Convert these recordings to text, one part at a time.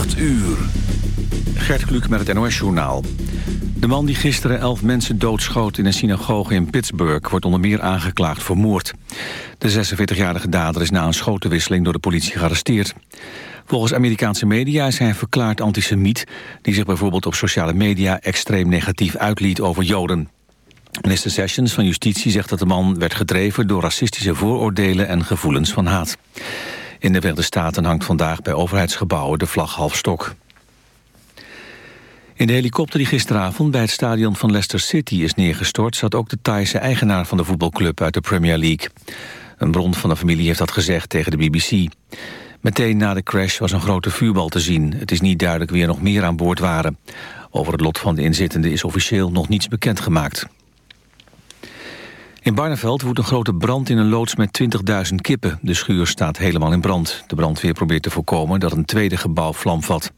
8 uur. Gert Kluk met het NOS-journaal. De man die gisteren elf mensen doodschoot in een synagoge in Pittsburgh... wordt onder meer aangeklaagd voor moord. De 46-jarige dader is na een schotenwisseling door de politie gearresteerd. Volgens Amerikaanse media is hij verklaard antisemiet... die zich bijvoorbeeld op sociale media extreem negatief uitliet over Joden. Minister Sessions van Justitie zegt dat de man werd gedreven... door racistische vooroordelen en gevoelens van haat. In de Verenigde Staten hangt vandaag bij overheidsgebouwen de vlag half stok. In de helikopter die gisteravond bij het stadion van Leicester City is neergestort... zat ook de Thaise eigenaar van de voetbalclub uit de Premier League. Een bron van de familie heeft dat gezegd tegen de BBC. Meteen na de crash was een grote vuurbal te zien. Het is niet duidelijk wie er nog meer aan boord waren. Over het lot van de inzittenden is officieel nog niets bekendgemaakt. In Barneveld woedt een grote brand in een loods met 20.000 kippen. De schuur staat helemaal in brand. De brandweer probeert te voorkomen dat een tweede gebouw vlam vat.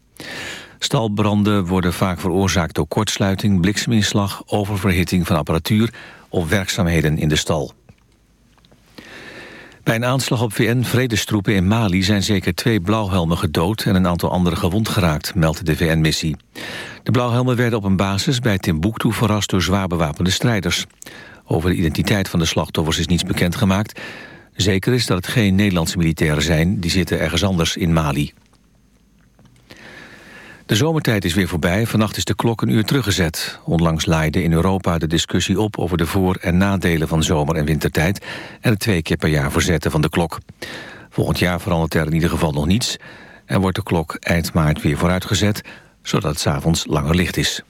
Stalbranden worden vaak veroorzaakt door kortsluiting, blikseminslag, oververhitting van apparatuur of werkzaamheden in de stal. Bij een aanslag op VN-vredestroepen in Mali zijn zeker twee blauwhelmen gedood en een aantal anderen gewond geraakt, meldt de VN-missie. De blauwhelmen werden op een basis bij Timbuktu verrast door zwaar bewapende strijders. Over de identiteit van de slachtoffers is niets bekendgemaakt. Zeker is dat het geen Nederlandse militairen zijn, die zitten ergens anders in Mali. De zomertijd is weer voorbij. Vannacht is de klok een uur teruggezet. Onlangs laaide in Europa de discussie op over de voor- en nadelen van zomer- en wintertijd... en het twee keer per jaar verzetten van de klok. Volgend jaar verandert er in ieder geval nog niets... en wordt de klok eind maart weer vooruitgezet... zodat het s'avonds langer licht is.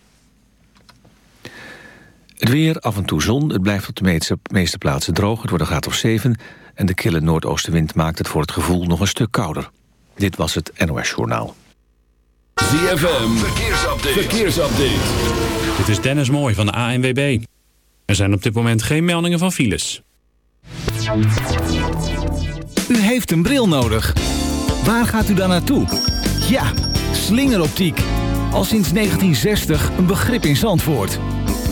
Het weer, af en toe zon. Het blijft op de meeste, meeste plaatsen droog. Het wordt een graad of 7. En de kille noordoostenwind maakt het voor het gevoel nog een stuk kouder. Dit was het NOS Journaal. ZFM, verkeersupdate. verkeersupdate. Dit is Dennis Mooij van de ANWB. Er zijn op dit moment geen meldingen van files. U heeft een bril nodig. Waar gaat u dan naartoe? Ja, slingeroptiek. Al sinds 1960 een begrip in Zandvoort.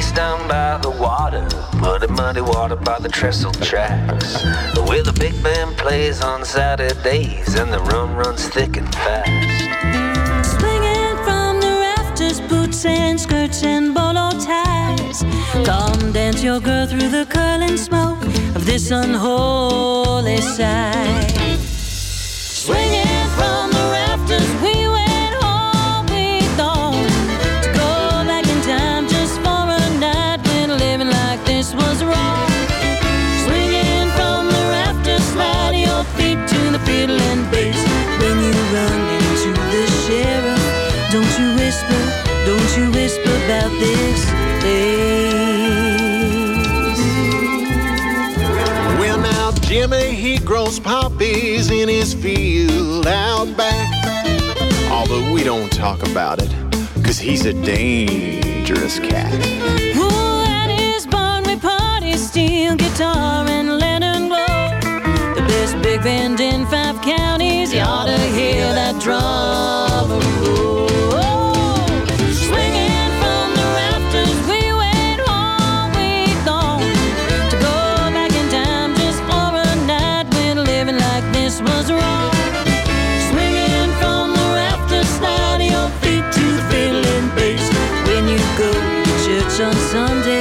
Place down by the water, muddy, muddy water by the trestle tracks, where the big band plays on Saturdays and the rum runs thick and fast. Swinging from the rafters, boots and skirts and bolo ties. Come dance your girl through the curling smoke of this unholy sight. Swinging about this place. Jimmy, he grows poppies in his field out back. Although we don't talk about it, cause he's a dangerous cat. Ooh, at his barn we party, steel guitar and lantern glow. The best big band in five counties, you ought to hear that drum roll. On Sunday,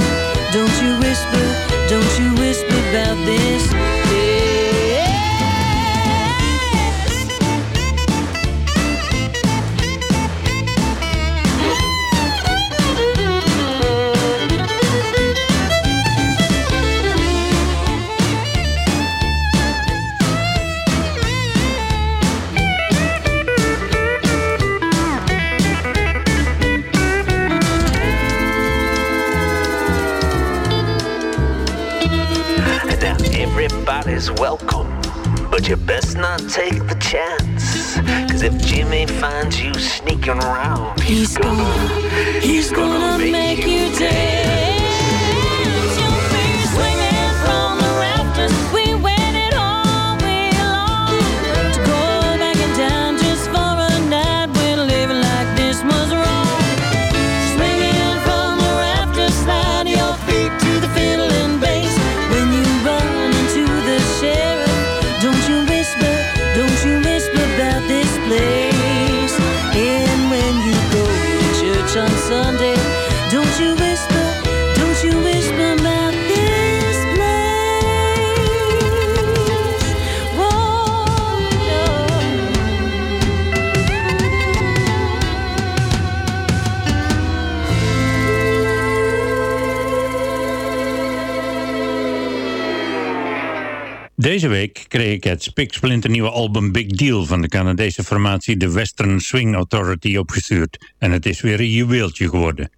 het spiksplinternieuwe album Big Deal van de Canadese formatie The Western Swing Authority opgestuurd. En het is weer een juweeltje geworden.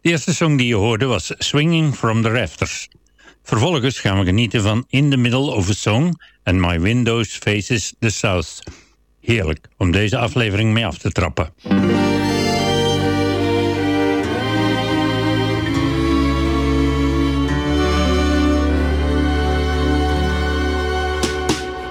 De eerste song die je hoorde was Swinging from the Rafters. Vervolgens gaan we genieten van In the Middle of a Song en My Windows Faces the South. Heerlijk om deze aflevering mee af te trappen.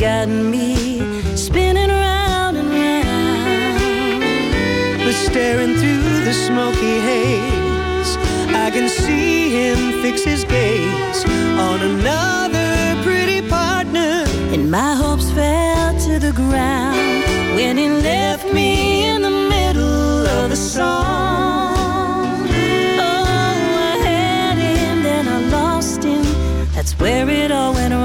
got me spinning round and round. But staring through the smoky haze, I can see him fix his gaze on another pretty partner. And my hopes fell to the ground when he left me in the middle of the song. Oh, I had him, then I lost him. That's where it all went wrong.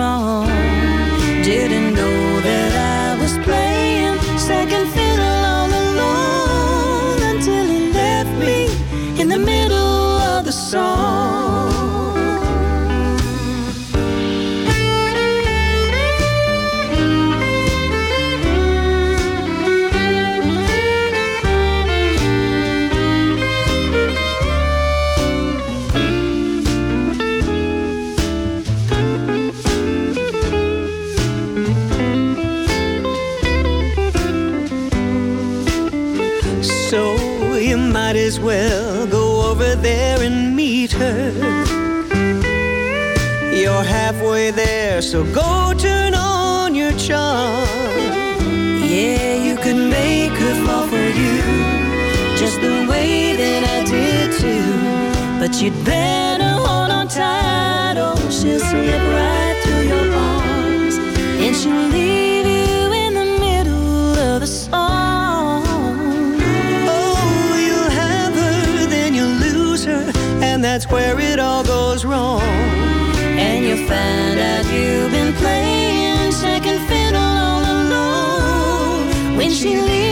Might as well go over there and meet her. You're halfway there, so go turn on your charm. Yeah, you could make her fall for you just the way that I did too. But you'd better hold on tight, or she'll slip right through your arms, and she'll leave that's where it all goes wrong. And you'll find out you've been playing second fiddle all alone when she leaves.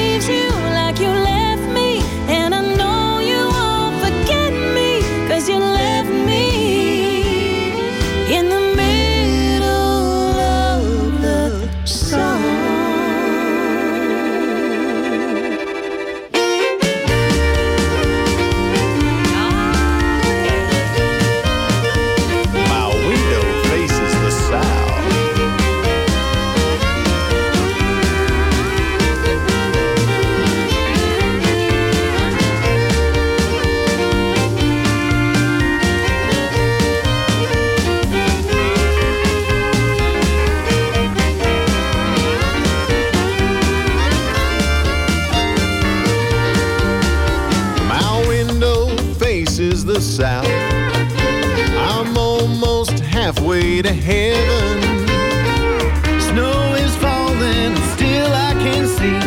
Heaven. Snow is falling, still I can see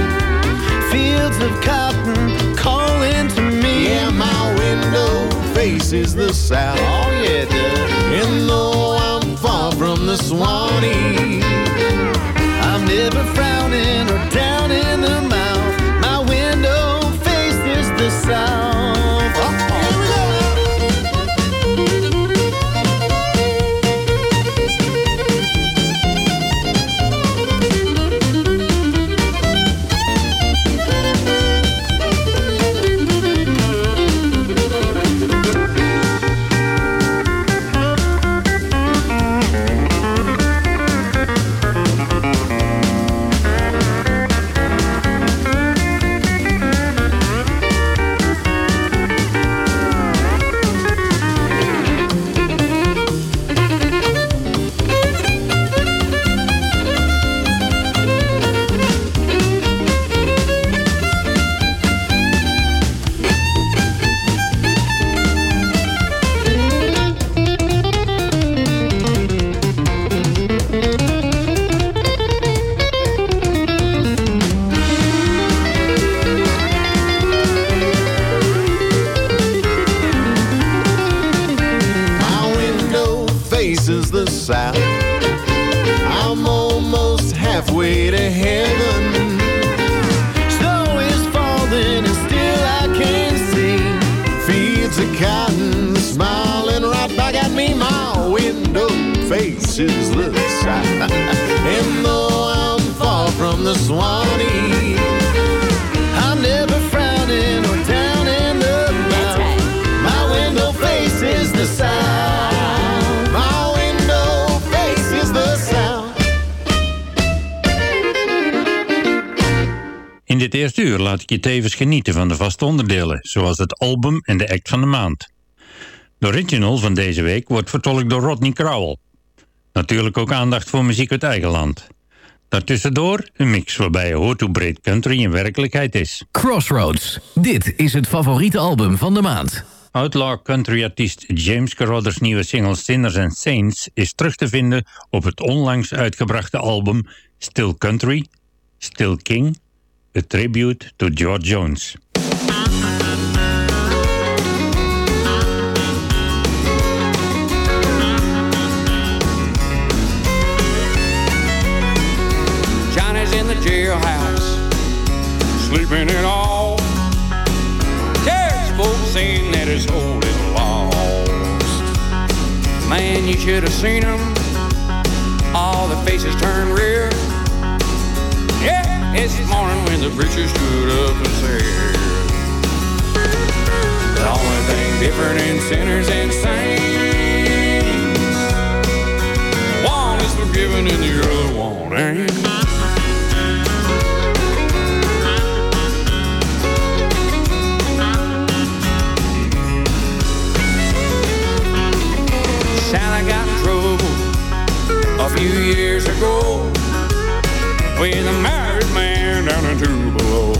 fields of cotton calling to me. Yeah, my window faces the south. Oh yeah, it does. And though I'm far from the Swanee, je tevens genieten van de vaste onderdelen, zoals het album en de act van de maand. De original van deze week wordt vertolkt door Rodney Crowell. Natuurlijk ook aandacht voor muziek uit eigen land. Daartussendoor een mix waarbij je hoort hoe breed country in werkelijkheid is. Crossroads. Dit is het favoriete album van de maand. Outlaw country-artiest James Carruthers nieuwe single Sinners and Saints is terug te vinden op het onlangs uitgebrachte album Still Country, Still King, A Tribute to George Jones. Johnny's in the jailhouse, sleeping it off. There's folks saying that his hold is lost. Man, you should have seen him. All the faces turned red. This morning when the preacher stood up and said, The only thing different in sinners and saints, one is forgiven and the other one ain't. Sally got trouble a few years ago with a married man down in Tupelo.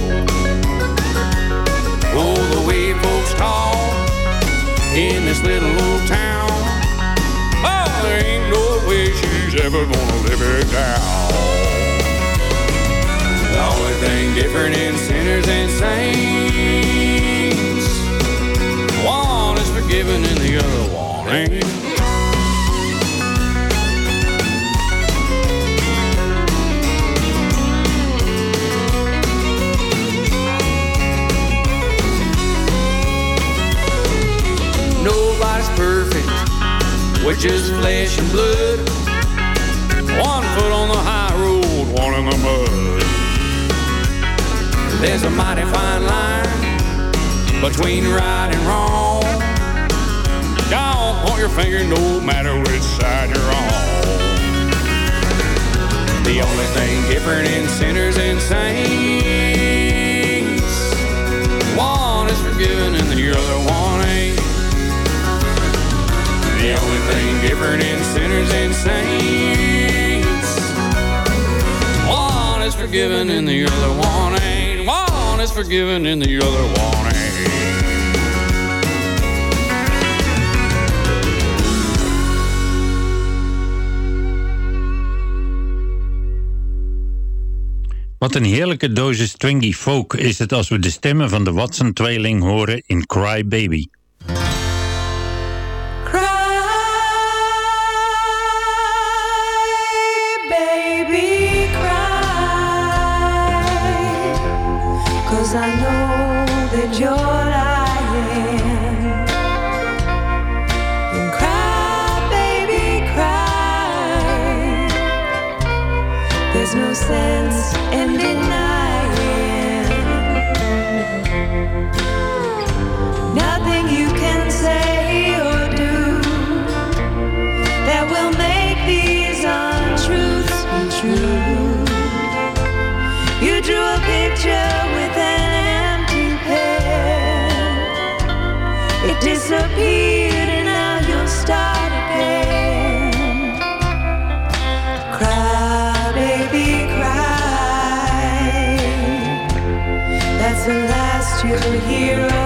Oh, the way folks talk in this little old town. Oh, there ain't no way she's ever gonna live it down. The only thing different in sinners and saints, one is forgiven and the other one ain't. Just flesh and blood. One foot on the high road, one in the mud. There's a mighty fine line between right and wrong. Don't point your finger no matter which side you're on. The only thing different in sinners and saints, one is forgiven and the other one. The only thing different in sinners and saints. One is forgiven and the other one ain't. One is forgiven and the other one ain't. Wat een heerlijke dosis twingy folk is het als we de stemmen van de Watson-tweeling horen in Cry Baby. hero.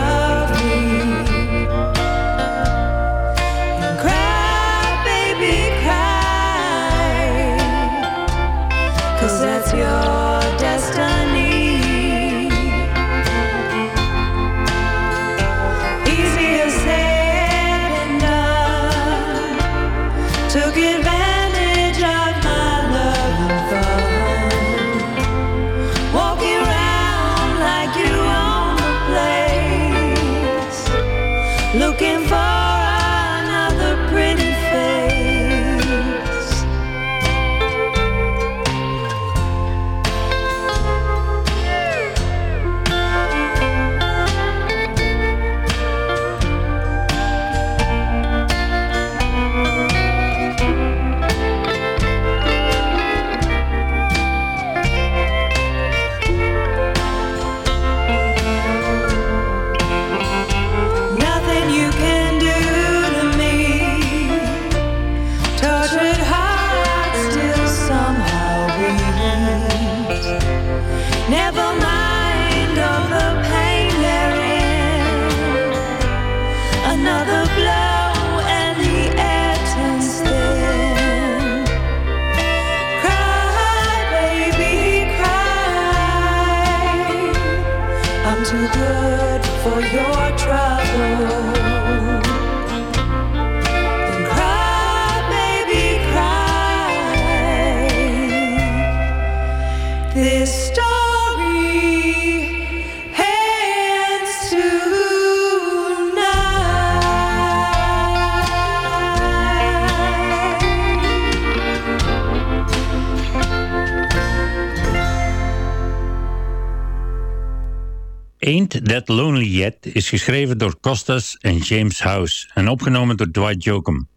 That Lonely Yet is geschreven door Costas en James House en opgenomen door Dwight Jokum.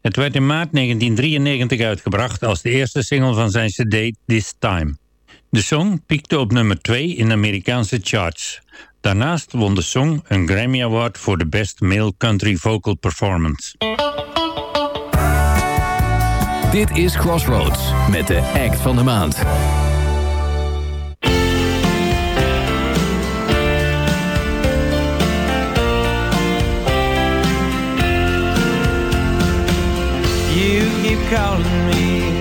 Het werd in maart 1993 uitgebracht als de eerste single van zijn cd This Time. De song piekte op nummer 2 in de Amerikaanse charts. Daarnaast won de song een Grammy Award voor de Best Male Country Vocal Performance. Dit is Crossroads met de act van de maand. You keep calling me.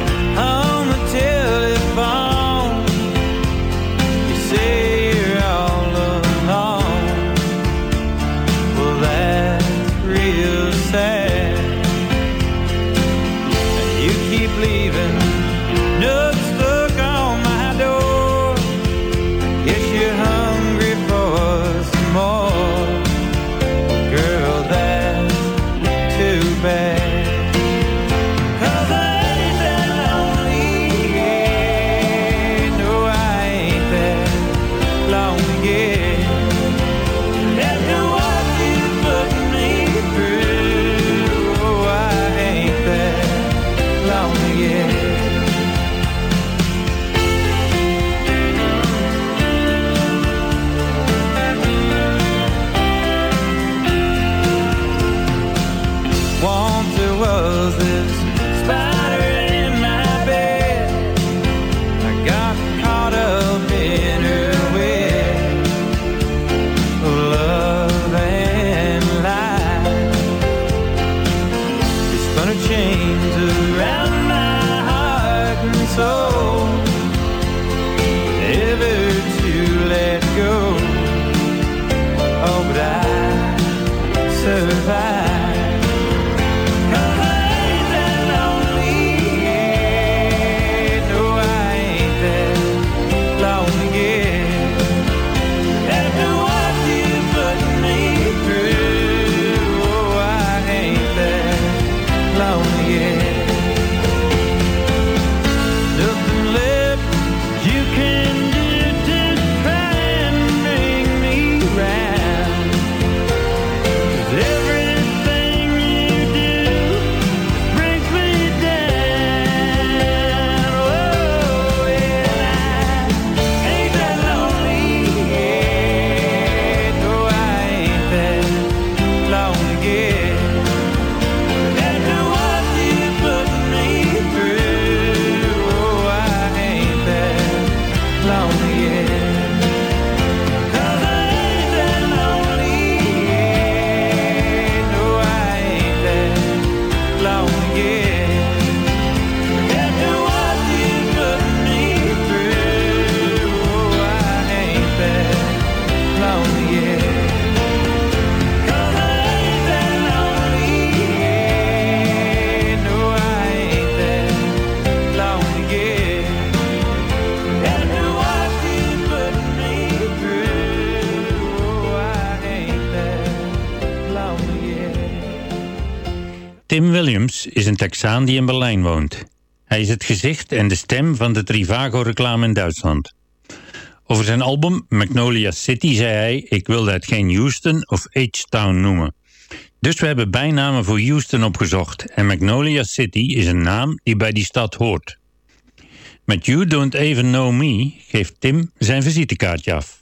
Williams is een Texaan die in Berlijn woont. Hij is het gezicht en de stem van de Trivago-reclame in Duitsland. Over zijn album Magnolia City zei hij... ik wilde het geen Houston of H-Town noemen. Dus we hebben bijnamen voor Houston opgezocht... en Magnolia City is een naam die bij die stad hoort. Met You Don't Even Know Me geeft Tim zijn visitekaartje af.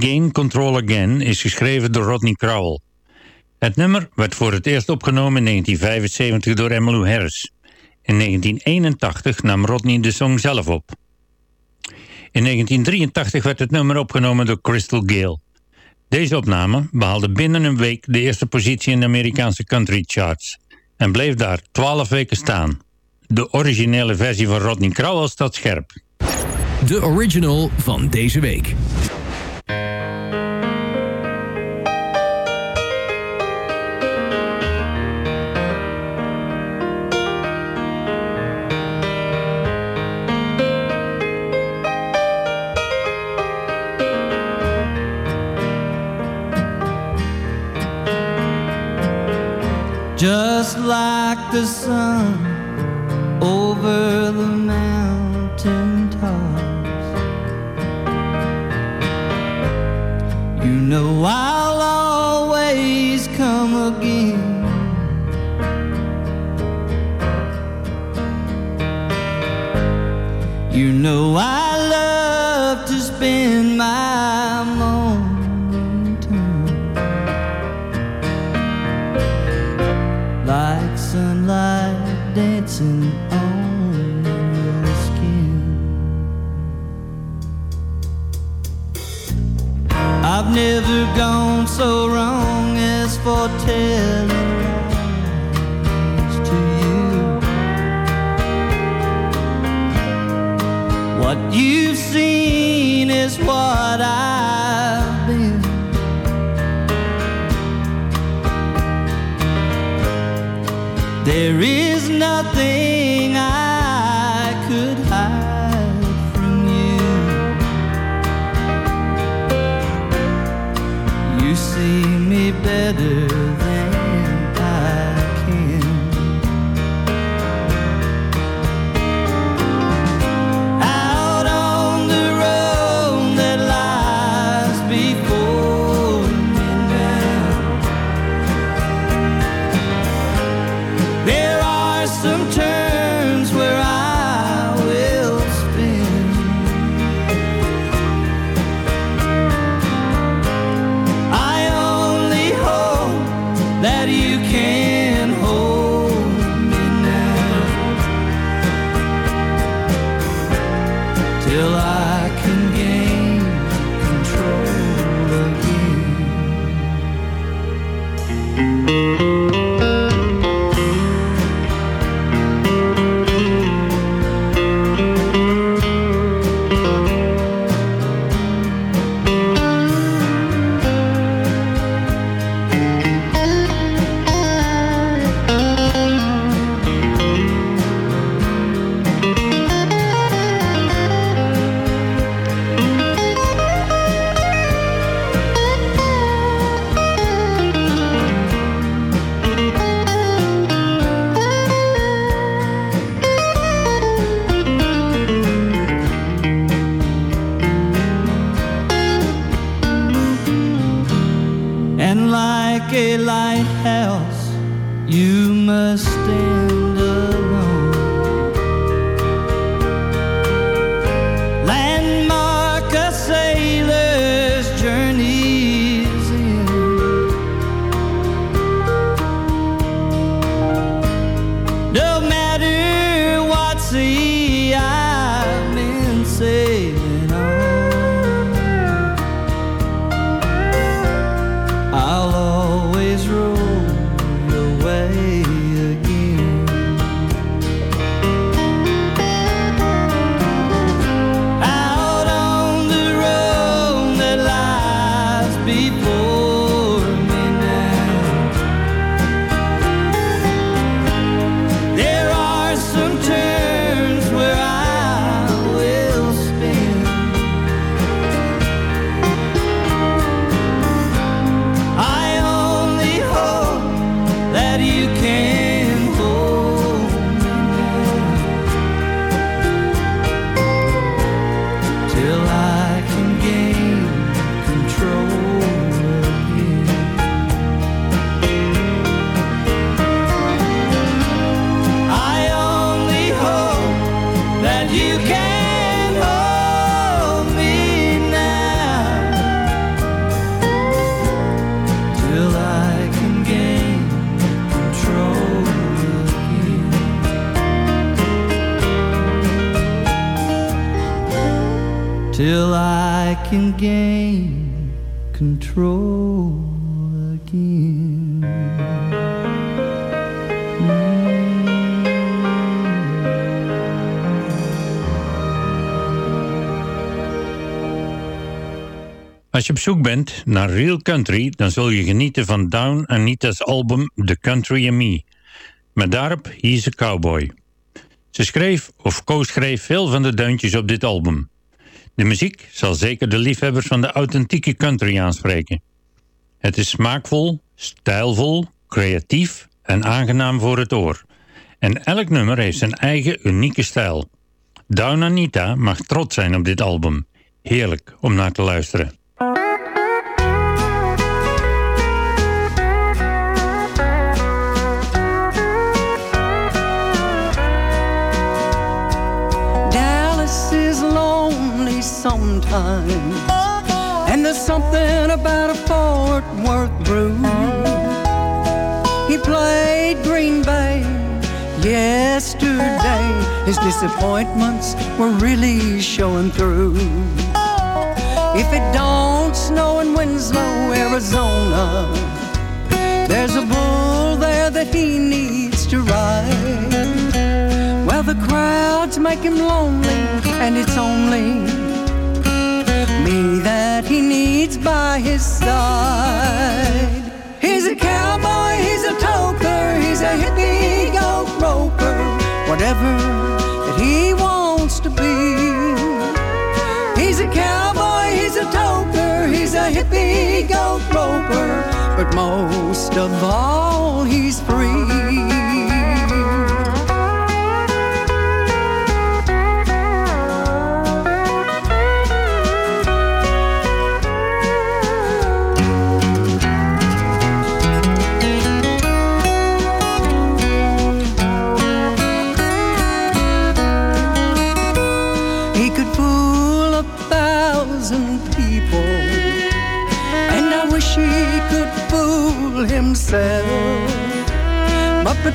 Gain Control Again is geschreven door Rodney Crowell. Het nummer werd voor het eerst opgenomen in 1975 door Emmylou Harris. In 1981 nam Rodney de song zelf op. In 1983 werd het nummer opgenomen door Crystal Gale. Deze opname behaalde binnen een week de eerste positie in de Amerikaanse country charts en bleef daar 12 weken staan. De originele versie van Rodney Crowell staat scherp. De original van deze week. The sun over the mountain tops. You know I'll always come again. You know I gone so wrong as for telling lies to you. What you've seen is what I've been. There is nothing can gain control again. Als je op zoek bent naar real country, dan zul je genieten van Down Anita's album The Country and Me. Met daarop He's a Cowboy. Ze schreef of co-schreef veel van de deuntjes op dit album. De muziek zal zeker de liefhebbers van de authentieke country aanspreken. Het is smaakvol, stijlvol, creatief en aangenaam voor het oor. En elk nummer heeft zijn eigen unieke stijl. Down Anita mag trots zijn op dit album. Heerlijk om naar te luisteren. And there's something about a Fort Worth brew. He played Green Bay yesterday. His disappointments were really showing through. If it don't snow in Winslow, Arizona, there's a bull there that he needs to ride. Well, the crowds make him lonely, and it's only me that he needs by his side. He's a cowboy, he's a toker, he's a hippie goat roper, whatever that he wants to be. He's a cowboy, he's a toker, he's a hippie goat roper, but most of all, he's free.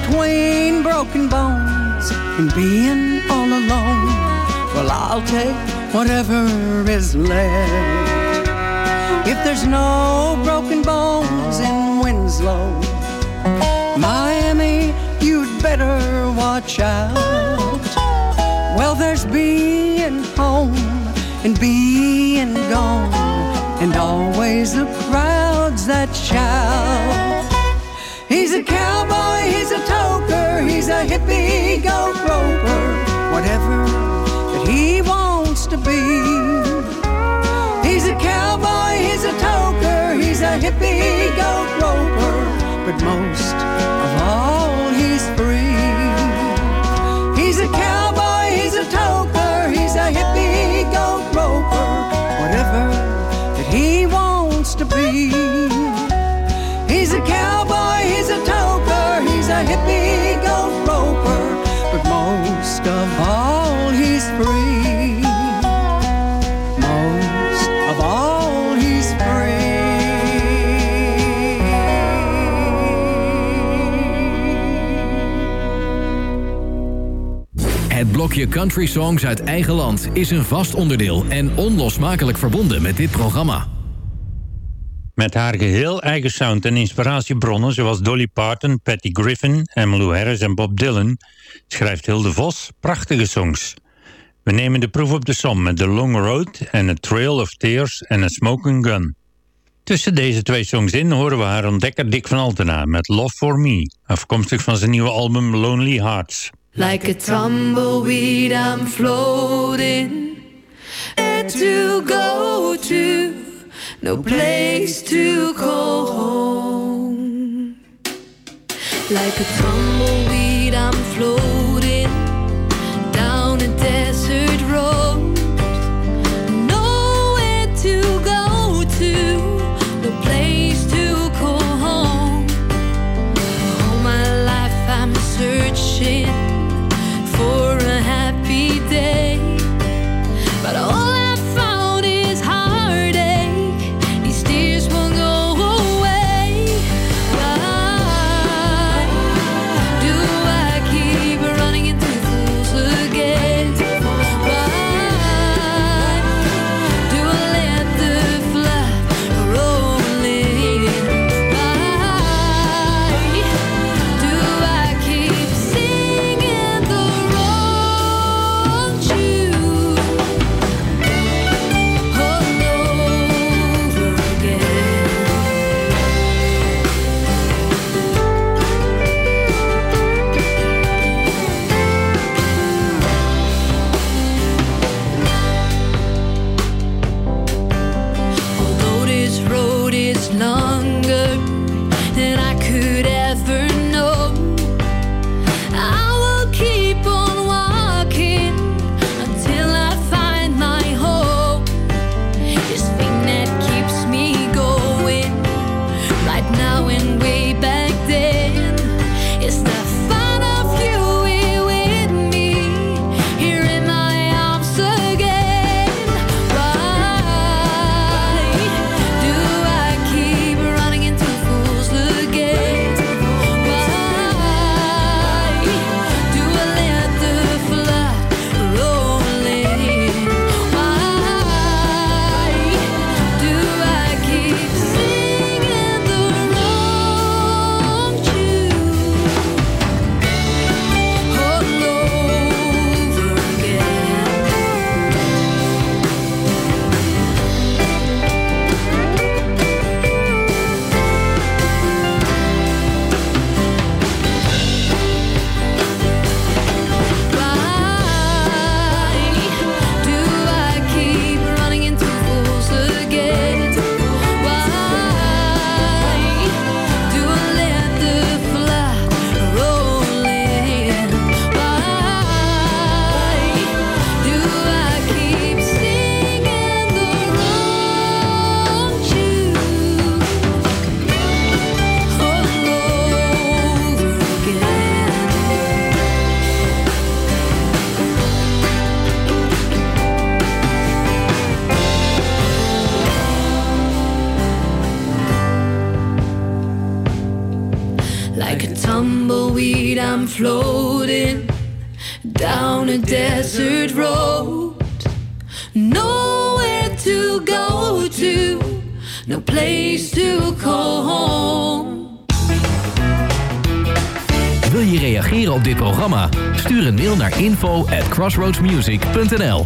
Between broken bones and being all alone, well, I'll take whatever is left. If there's no broken bones in Winslow, Miami, you'd better watch out. Well, there's being home and being gone, and always the crowds that shout. He's a cowboy, hippie goat roper, whatever that he wants to be. He's a cowboy, he's a toker, he's a hippie goat roper, but most Blokje Country Songs uit eigen land is een vast onderdeel en onlosmakelijk verbonden met dit programma. Met haar geheel eigen sound en inspiratiebronnen zoals Dolly Parton, Patty Griffin, Emmylou Harris en Bob Dylan schrijft Hilde Vos prachtige songs. We nemen de proef op de som met The Long Road en A Trail of Tears en A Smoking Gun. Tussen deze twee songs in horen we haar ontdekker Dick van Altena met Love For Me, afkomstig van zijn nieuwe album Lonely Hearts. Like a tumbleweed, I'm floating. Where to go to? No place to call home. Like a tumbleweed, I'm floating I'm floating down a desert road. Nowhere to go to, no place to call home. Wil je reageren op dit programma? Stuur een mail naar info at crossroadsmusic.nl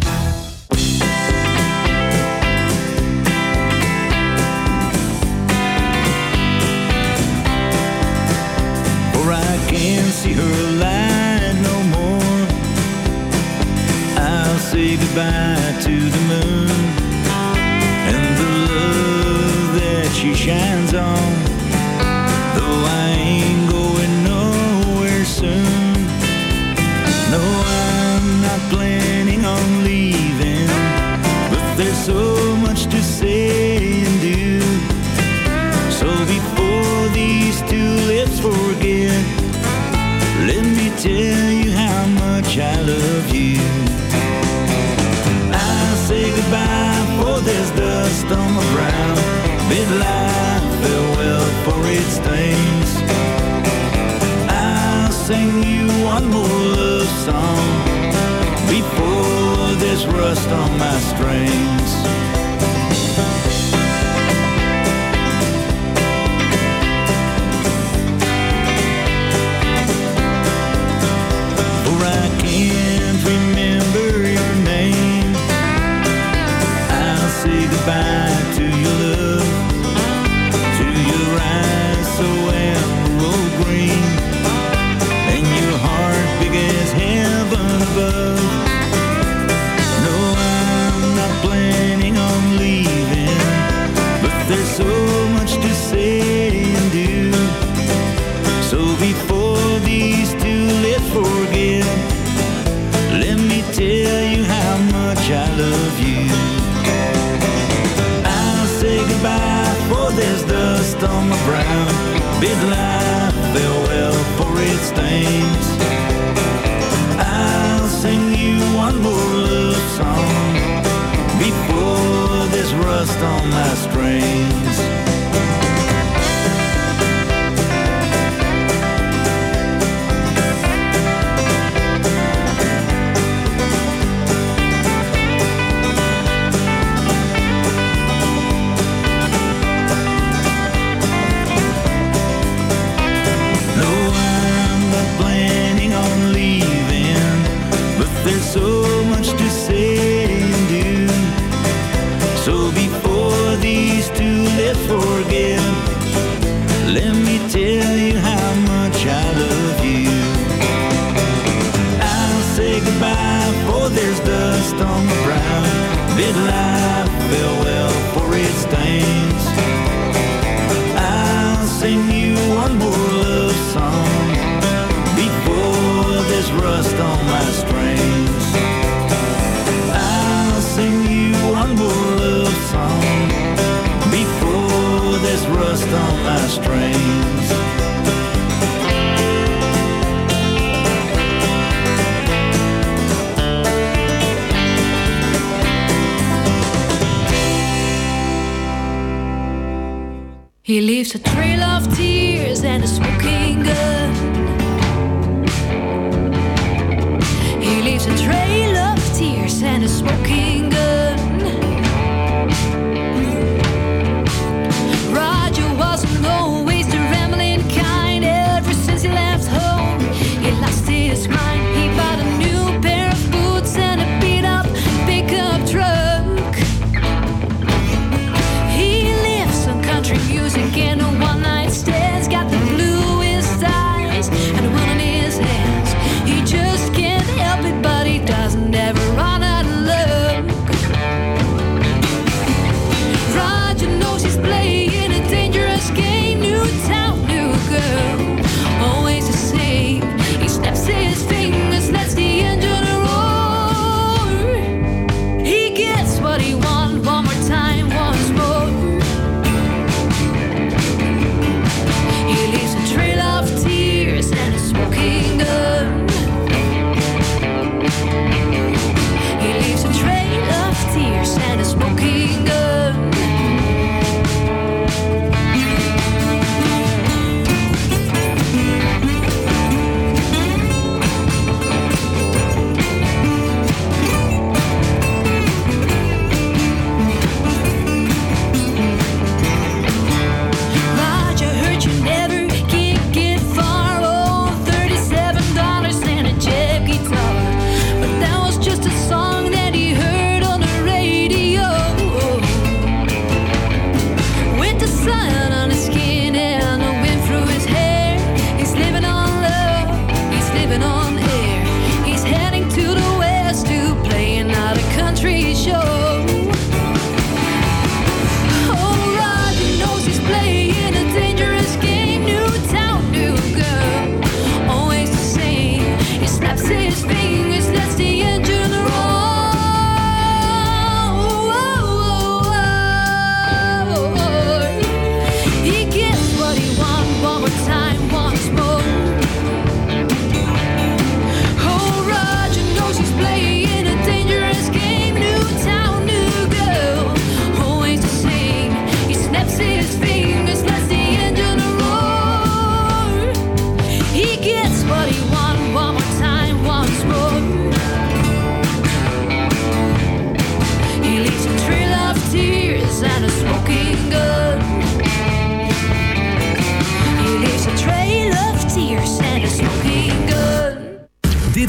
He leaves a trail of tears and a smoking gun. He leaves a trail of tears and a smoking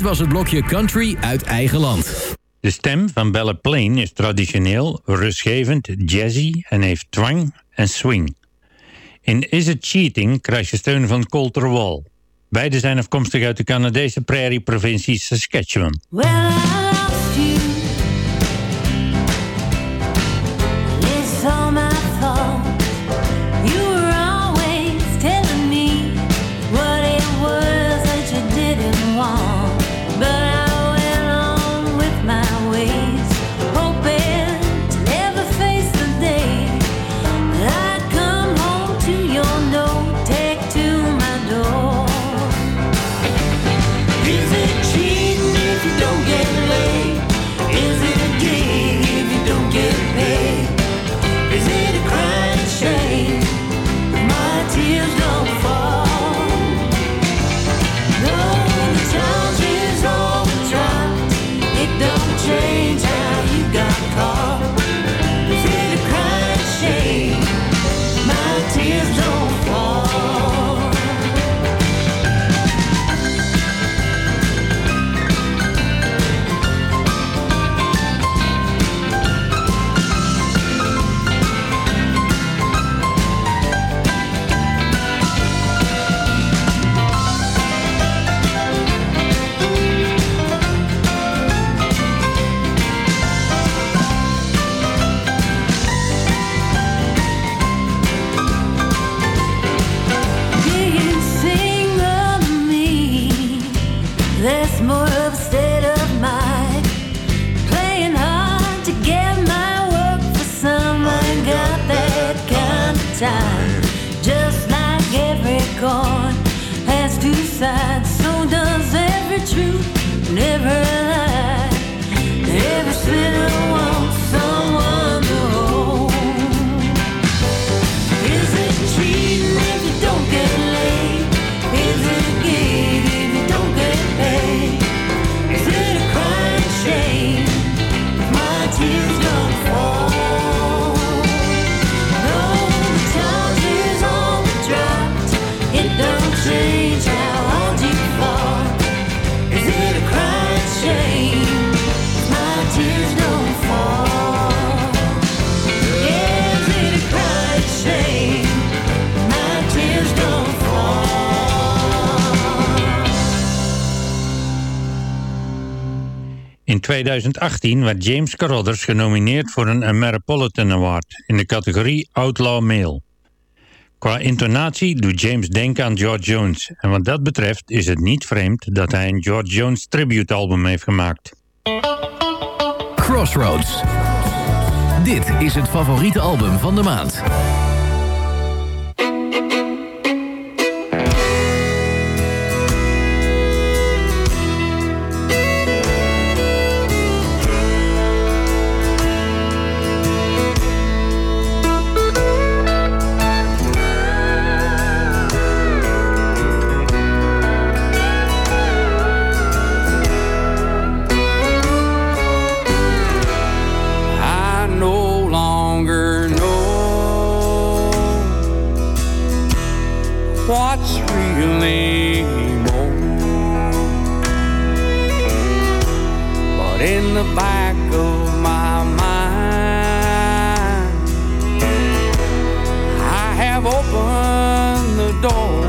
Dit was het blokje Country uit eigen land. De stem van Belle Plaine is traditioneel, rustgevend, jazzy en heeft twang en swing. In Is It Cheating krijg je steun van Colter Wall. Beide zijn afkomstig uit de Canadese prairie-provincie Saskatchewan. In 2018 werd James Carothers genomineerd voor een Ameripolitan Award in de categorie Outlaw Male. Qua intonatie doet James denken aan George Jones en wat dat betreft is het niet vreemd dat hij een George Jones tributealbum heeft gemaakt. Crossroads. Dit is het favoriete album van de maand. anymore. But in the back of my mind, I have opened the door.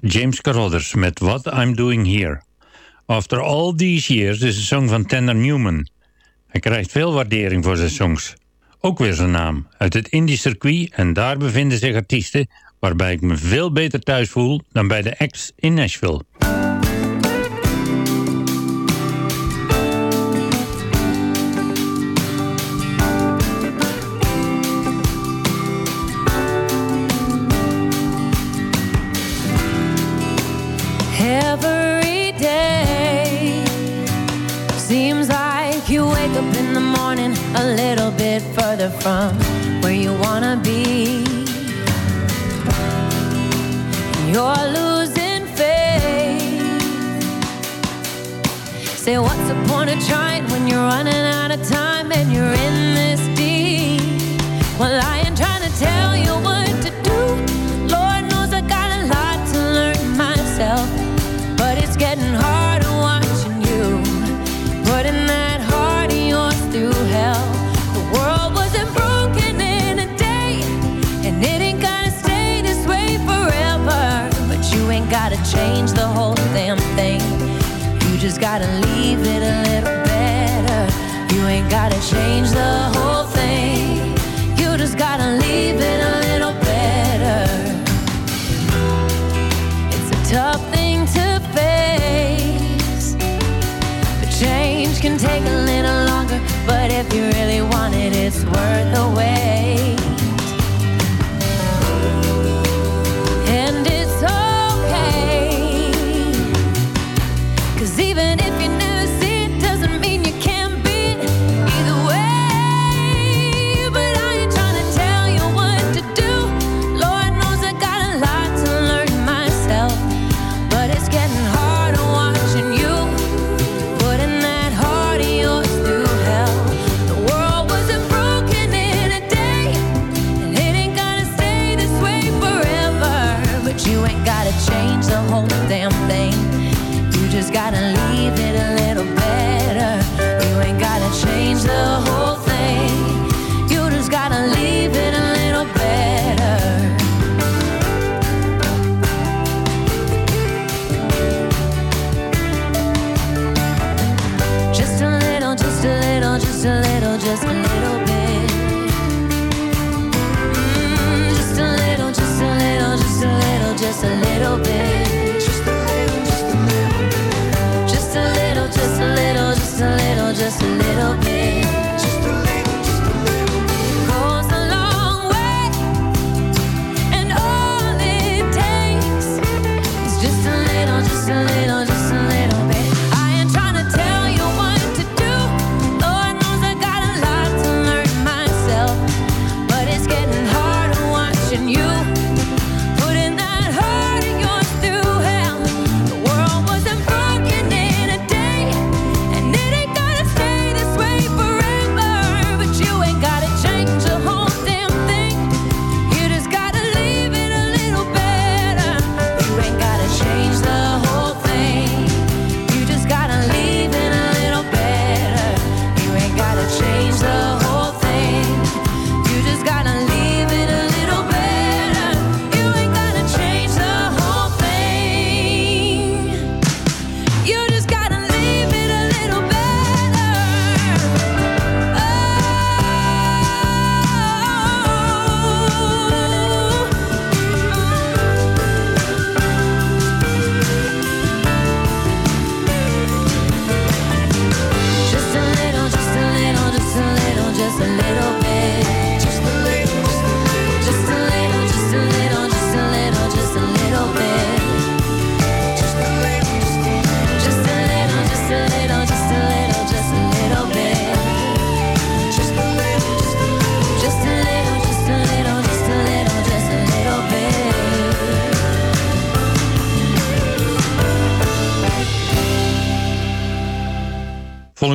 James Carruthers met What I'm Doing Here. After All These Years is een song van Tender Newman. Hij krijgt veel waardering voor zijn songs. Ook weer zijn naam, uit het indie circuit en daar bevinden zich artiesten... waarbij ik me veel beter thuis voel dan bij de acts in Nashville. from where you wanna be. You're losing faith. Say, what's the point of trying when you're running out of time and you're in this?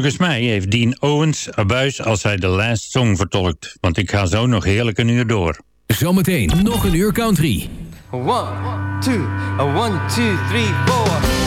Volgens mij heeft Dean Owens abuis als hij de last song vertolkt. Want ik ga zo nog heerlijk een uur door. Zometeen nog een uur country. One, two, one, two, three, four.